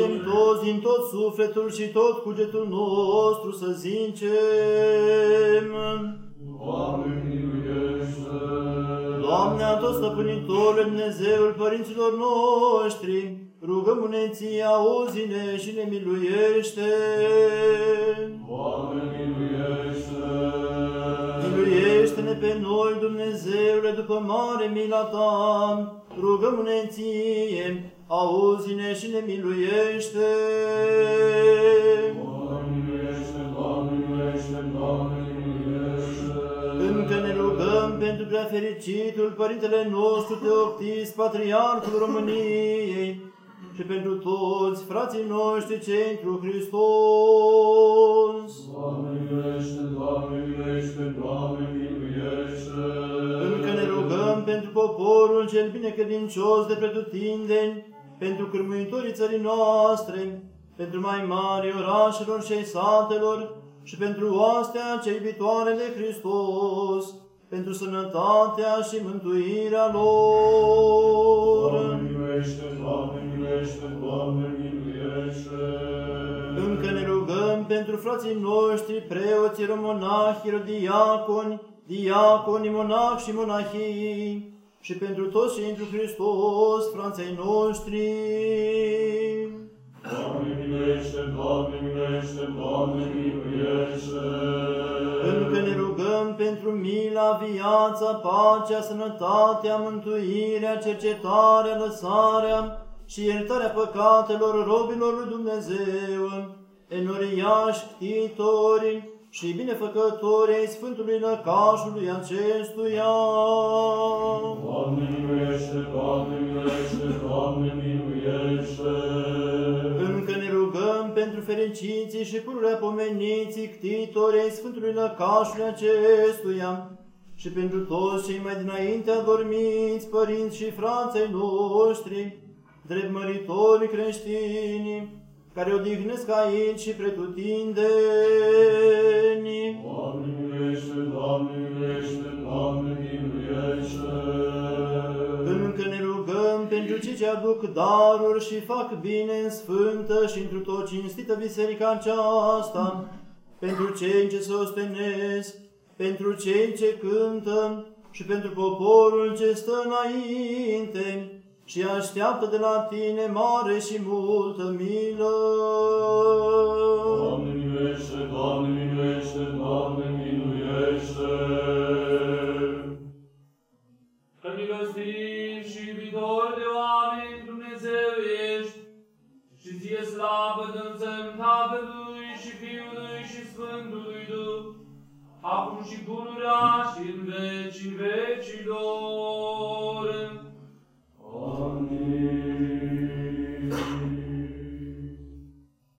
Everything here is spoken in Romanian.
zicem toți din tot sufletul și tot cugetul nostru să zicem. Doamne, miluiește! Doamne, a tot stăpânitorul Dumnezeul părinților noștri, rugăm-ne ție, auzi-ne și ne miluiește. Pe noi, Dumnezeule, după mare mila ta, rugăm-ne ție, auzi-ne și ne miluiește. Doamne, miluiește! Doamne, miluiește! Doamne, miluiește! Încă ne rugăm pentru prea fericitul Părintele nostru Teoctis, Patriarhul României, și pentru toți frații noștri cei întru Hristos. Pentru poporul cel binecredincios de pretutindeni, pentru cârmuitorii țării noastre, pentru mai mari orașelor și ai satelor, și pentru oastea cea iubitoare de Hristos, pentru sănătatea și mântuirea lor. Doamne, miluiește! Doamne, miluiește! Doamne, miluiește! Încă ne rugăm pentru frații noștri, preoții, monahi, diaconi, diaconi, monahi și monahii, și pentru toți cei întru Hristos, frații noștri. Doamne, miluiește! Doamne, miluiește! Doamne, miluiește! Încă ne rugăm pentru mila, viața, pacea, sănătatea, mântuirea, cercetarea, lăsarea și iertarea păcatelor robilor lui Dumnezeu, enoriași, ctitori și binefăcători ai Sfântului Lăcașului acestuia. Doamne, miluiește! Doamne, miluiește! Doamne, miluiește! Încă ne rugăm pentru fericiții și pururea pomeniții ctitori ai Sfântului Lăcașului acestuia și pentru toți cei mai dinainte adormiți, părinți și frații noștri, drept măritori creștini, care odihnesc aici și pretutindeni. Doamne, miluiește! Doamne, miluiește! Doamne, miluiește! Încă ne rugăm pentru cei ce aduc daruri și fac bine în sfântă și într tot cinstită biserica aceasta, pentru cei ce se ostenesc, pentru cei ce cântă și pentru poporul ce stă înainte și așteaptă de la tine mare și multă milă. Doamne, miluiește! Doamne, miluiește! Doamne, miluiește! Că milostiv și iubitor de oameni Dumnezeu ești, și ție slavă dăm Tatălui și Fiului și Sfântului Duh, acum și pururea și în veci în vecilor.